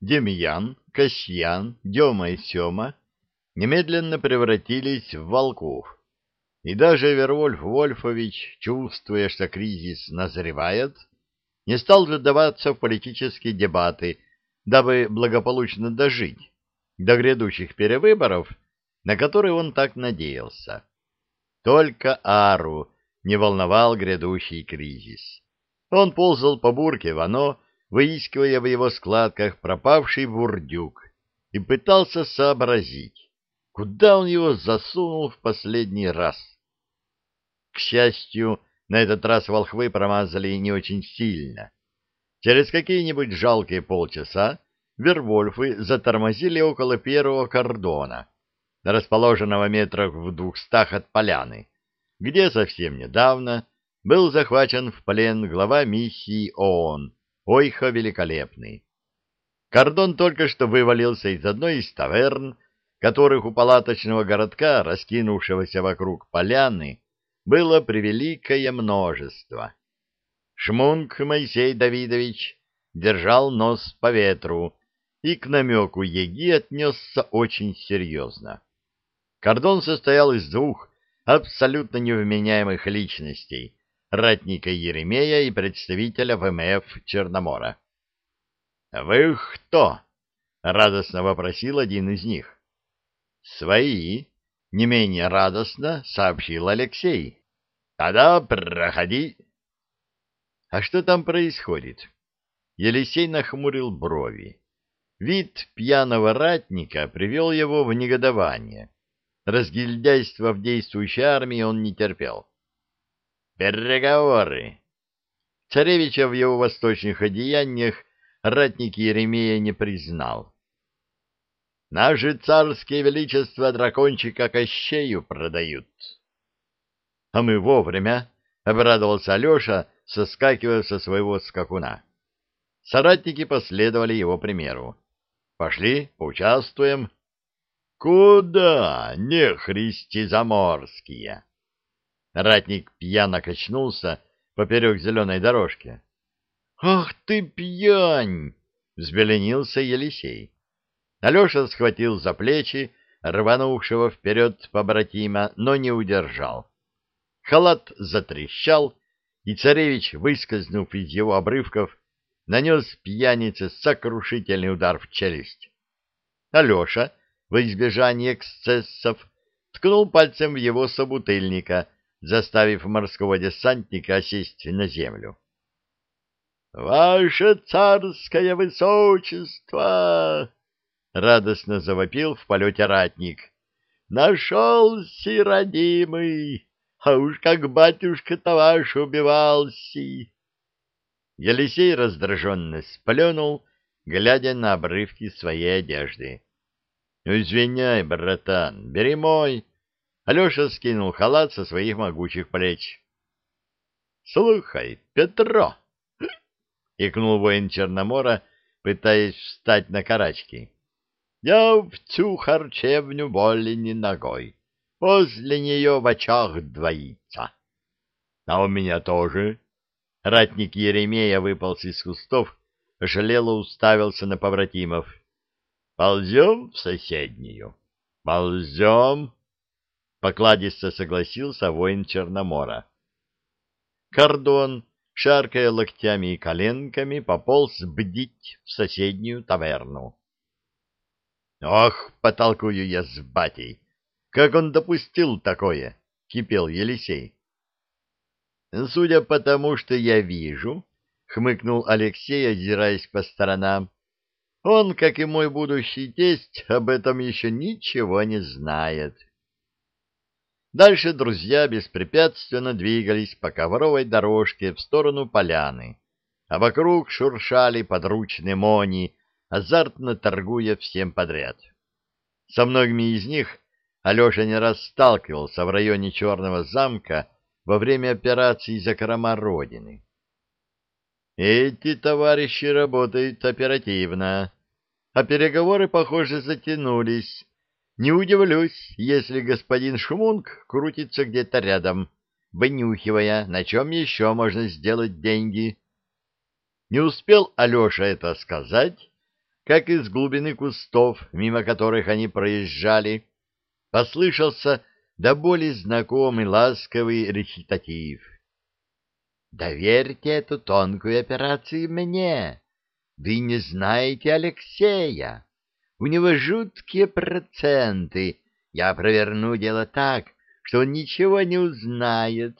Демьян, Касьян, Дема и Сема немедленно превратились в волков. И даже Вервольф Вольфович, чувствуя, что кризис назревает, не стал задаваться в политические дебаты, дабы благополучно дожить до грядущих перевыборов, на которые он так надеялся. Только Ару не волновал грядущий кризис. Он ползал по бурке Вано, выискивая в его складках пропавший бурдюк, и пытался сообразить, куда он его засунул в последний раз. К счастью, на этот раз волхвы промазали не очень сильно. Через какие-нибудь жалкие полчаса Вервольфы затормозили около первого кордона, расположенного метрах в двухстах от поляны, где совсем недавно был захвачен в плен глава миссии ООН Ойха Великолепный. Кордон только что вывалился из одной из таверн, которых у палаточного городка, раскинувшегося вокруг поляны, было превеликое множество. Шмунг Моисей Давидович держал нос по ветру и к намеку Еги отнесся очень серьезно. Кордон состоял из двух абсолютно невменяемых личностей — ратника Еремея и представителя ВМФ Черномора. — Вы кто? — радостно вопросил один из них. — Свои, — не менее радостно сообщил Алексей. — Тогда проходи. — А что там происходит? Елисей нахмурил брови. Вид пьяного ратника привел его в негодование. Разгильдяйства в действующей армии он не терпел. «Переговоры!» Царевича в его восточных одеяниях ратник Еремея не признал. «Наши царские величества дракончика Кощею продают». «А мы вовремя!» — обрадовался Алеша, соскакивая со своего скакуна. Соратники последовали его примеру. Пошли, поучаствуем. Куда, не христи заморские? Ратник пьяно качнулся поперек зеленой дорожки. Ах ты пьянь! Взбеленился Елисей. Алеша схватил за плечи рванувшего вперед побратима, но не удержал. Халат затрещал, и царевич, выскользнув из его обрывков, нанес пьянице сокрушительный удар в челюсть. Алеша, во избежание эксцессов, ткнул пальцем в его собутыльника, заставив морского десантника осесть на землю. — Ваше царское высочество! — радостно завопил в полете ратник. — Нашелся, родимый! А уж как батюшка-то ваш убивался! Елисей раздраженно сплюнул, глядя на обрывки своей одежды. — Извиняй, братан, бери мой. Алеша скинул халат со своих могучих плеч. — Слухай, Петро! — икнул воин Черномора, пытаясь встать на карачки. — Я в цю харчевню боли не ногой. После нее в очах двоится. — А у меня тоже, Ратник Еремея выполз из кустов, жалело уставился на побратимов. «Ползем в соседнюю?» «Ползем!» Покладисто согласился воин Черномора. Кордон, шаркая локтями и коленками, пополз бдить в соседнюю таверну. «Ох, потолкую я с батей! Как он допустил такое?» — кипел Елисей. Судя по тому, что я вижу, — хмыкнул Алексей, озираясь по сторонам, — он, как и мой будущий тесть, об этом еще ничего не знает. Дальше друзья беспрепятственно двигались по ковровой дорожке в сторону поляны, а вокруг шуршали подручные мони, азартно торгуя всем подряд. Со многими из них Алеша не раз сталкивался в районе Черного замка, во время операции «Закрома Родины». Эти товарищи работают оперативно, а переговоры, похоже, затянулись. Не удивлюсь, если господин Шмунг крутится где-то рядом, вынюхивая, на чем еще можно сделать деньги. Не успел Алеша это сказать, как из глубины кустов, мимо которых они проезжали, послышался до боли знакомый ласковый речитатив. «Доверьте эту тонкую операцию мне. Вы не знаете Алексея. У него жуткие проценты. Я проверну дело так, что он ничего не узнает,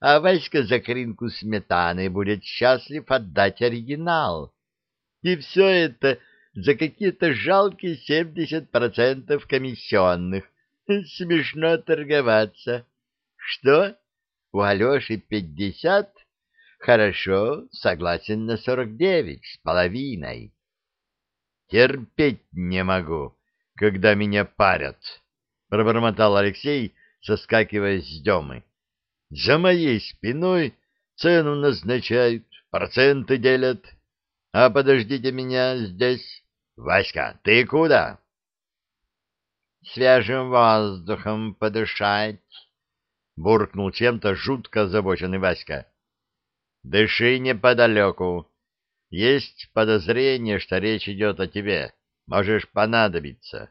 а Васька за кринку сметаны будет счастлив отдать оригинал. И все это за какие-то жалкие семьдесят процентов комиссионных. Смешно торговаться. Что? У Алеши пятьдесят? Хорошо, согласен на сорок девять с половиной. Терпеть не могу, когда меня парят, — пробормотал Алексей, соскакивая с демы. За моей спиной цену назначают, проценты делят. А подождите меня здесь. Васька, ты куда? Свежим воздухом подышать, буркнул чем-то жутко озабоченный Васька. Дыши неподалеку. Есть подозрение, что речь идет о тебе. Можешь понадобиться.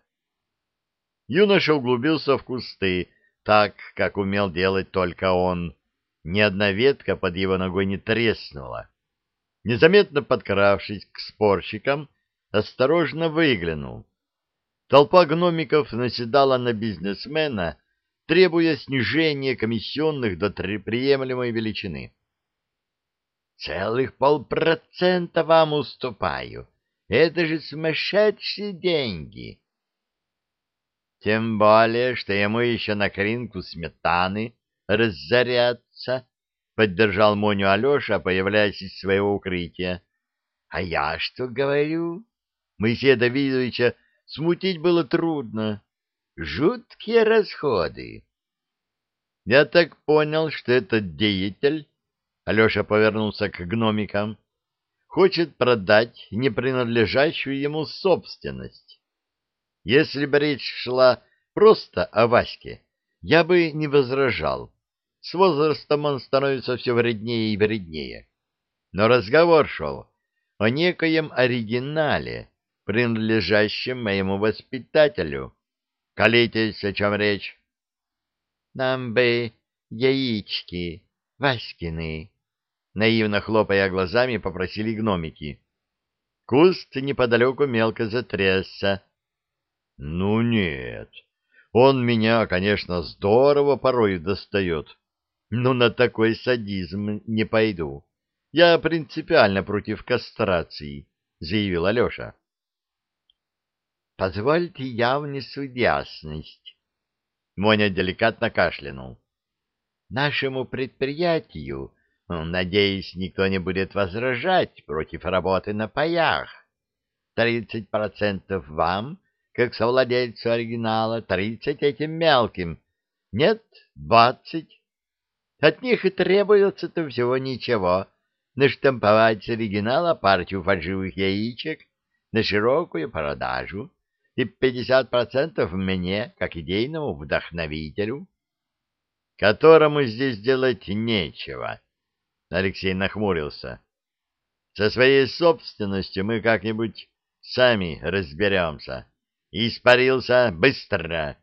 Юноша углубился в кусты, так, как умел делать только он. Ни одна ветка под его ногой не треснула. Незаметно подкравшись к спорщикам, осторожно выглянул. Толпа гномиков наседала на бизнесмена, требуя снижения комиссионных до приемлемой величины. Целых полпроцента вам уступаю. Это же сумасшедшие деньги. Тем более, что ему еще на кринку сметаны разоряться, — поддержал Моню Алеша, появляясь из своего укрытия. — А я что говорю? Моисея Давидовича смутить было трудно. Жуткие расходы. Я так понял, что этот деятель Алеша повернулся к гномикам. Хочет продать непринадлежащую ему собственность. Если бы речь шла просто о Ваське, я бы не возражал. С возрастом он становится все вреднее и вреднее. Но разговор шел о некоем оригинале, принадлежащем моему воспитателю. Колитесь, о чем речь? — Нам бы яички, Васькины, наивно хлопая глазами, попросили гномики. Куст неподалеку мелко затрясся. — Ну нет, он меня, конечно, здорово порой достает, но на такой садизм не пойду. Я принципиально против кастрации, — заявил Алеша. — Позвольте я внесу ясность. Моня деликатно кашлянул. — Нашему предприятию Надеюсь, никто не будет возражать против работы на паях. Тридцать процентов вам, как совладельцу оригинала, тридцать этим мелким. Нет, двадцать. От них и требуется-то всего ничего. Наштамповать с оригинала партию фальшивых яичек на широкую продажу и пятьдесят процентов мне, как идейному вдохновителю, которому здесь делать нечего Алексей нахмурился. Со своей собственностью мы как-нибудь сами разберемся. Испарился быстро.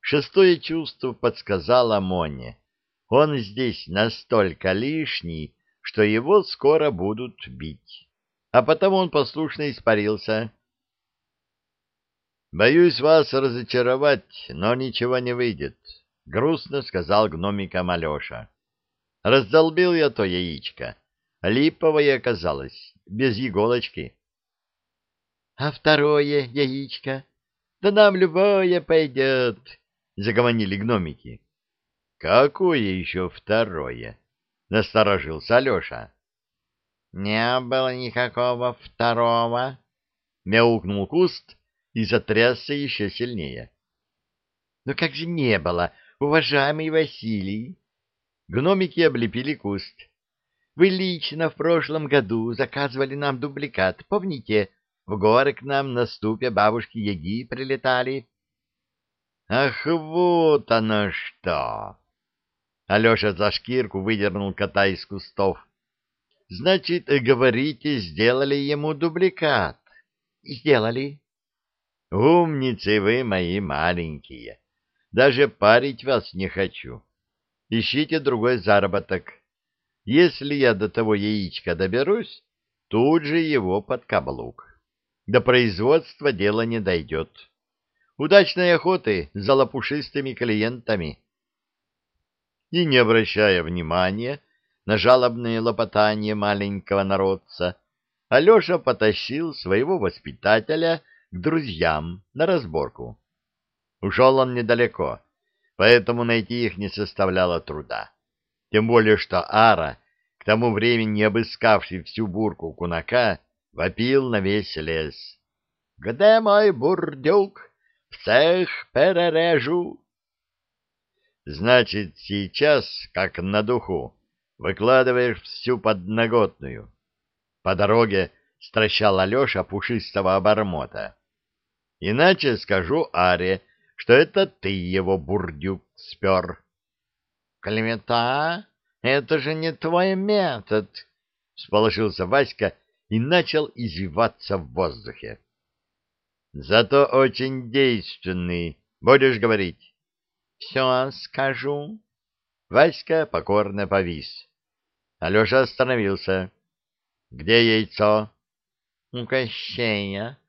Шестое чувство подсказало Моне. Он здесь настолько лишний, что его скоро будут бить. А потому он послушно испарился. «Боюсь вас разочаровать, но ничего не выйдет», — грустно сказал гномикам Алеша. Раздолбил я то яичко. Липовое оказалось, без иголочки. — А второе яичко? Да нам любое пойдет, — загомонили гномики. — Какое еще второе? — насторожился Алеша. — Не было никакого второго, — мяукнул куст и затрясся еще сильнее. — Ну как же не было, уважаемый Василий? Гномики облепили куст. Вы лично в прошлом году заказывали нам дубликат. Помните, в горы к нам на ступе бабушки-яги прилетали? Ах, вот оно что! Алеша за шкирку выдернул кота из кустов. Значит, говорите, сделали ему дубликат. сделали? Умницы вы мои маленькие. Даже парить вас не хочу. Ищите другой заработок. Если я до того яичка доберусь, тут же его под каблук. До производства дело не дойдет. Удачной охоты за лопушистыми клиентами. И, не обращая внимания на жалобные лопотания маленького народца, Алеша потащил своего воспитателя к друзьям на разборку. Ушел он недалеко, поэтому найти их не составляло труда. Тем более, что Ара, к тому времени обыскавший всю бурку кунака, вопил на весь лес. — Где мой бурдюк? Всех перережу! Значит, сейчас, как на духу, выкладываешь всю подноготную. По дороге стращал Алеша пушистого обормота. Иначе скажу Аре, что это ты его, бурдюк, спер. — Клемета, это же не твой метод! — сполошился Васька и начал извиваться в воздухе. — Зато очень действенный. Будешь говорить? — Все скажу. Васька покорно повис. Алеша остановился. — Где яйцо? — У Кощея.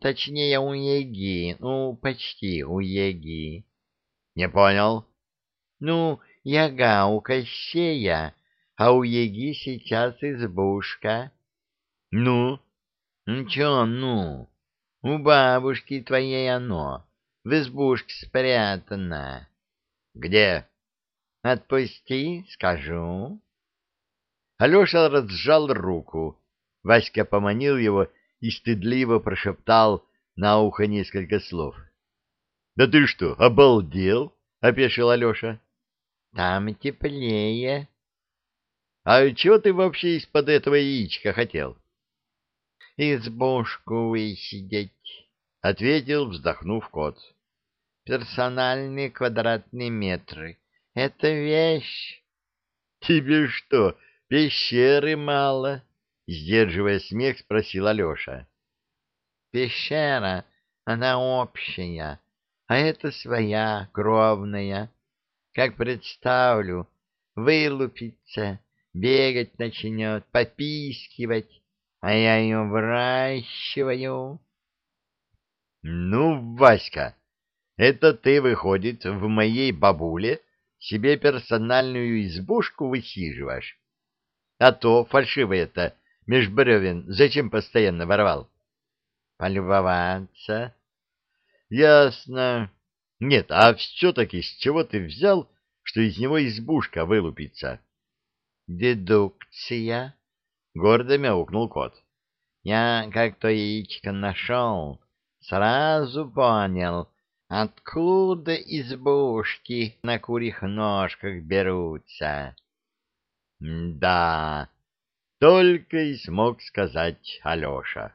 Точнее, у Еги. Ну, почти у Еги. — Не понял. — Ну, Яга у Кощея, а у Еги сейчас избушка. — Ну? — Ничего, ну? У бабушки твоей оно, в избушке спрятано. — Где? — Отпусти, скажу. Алеша разжал руку. Васька поманил его и стыдливо прошептал на ухо несколько слов. — Да ты что, обалдел? — опешил Алеша. — Там теплее. — А чего ты вообще из-под этого яичка хотел? — Избушку высидеть, — ответил, вздохнув кот. — Персональные квадратные метры. Это вещь. — Тебе что, Пещеры мало, сдерживая смех, спросил Алеша. Пещера, она общая, а это своя, кровная. Как представлю, вылупится, бегать начнет, попискивать, а я ее выращиваю. Ну, Васька, это ты, выходит, в моей бабуле себе персональную избушку высиживаешь? А то фальшивое-то меж бревен зачем постоянно ворвал? Полюбоваться. Ясно. Нет, а все-таки с чего ты взял, что из него избушка вылупится? Дедукция. Гордо мяукнул кот. Я, как то яичко нашел, сразу понял, откуда избушки на курьих ножках берутся. Да, только и смог сказать Алеша.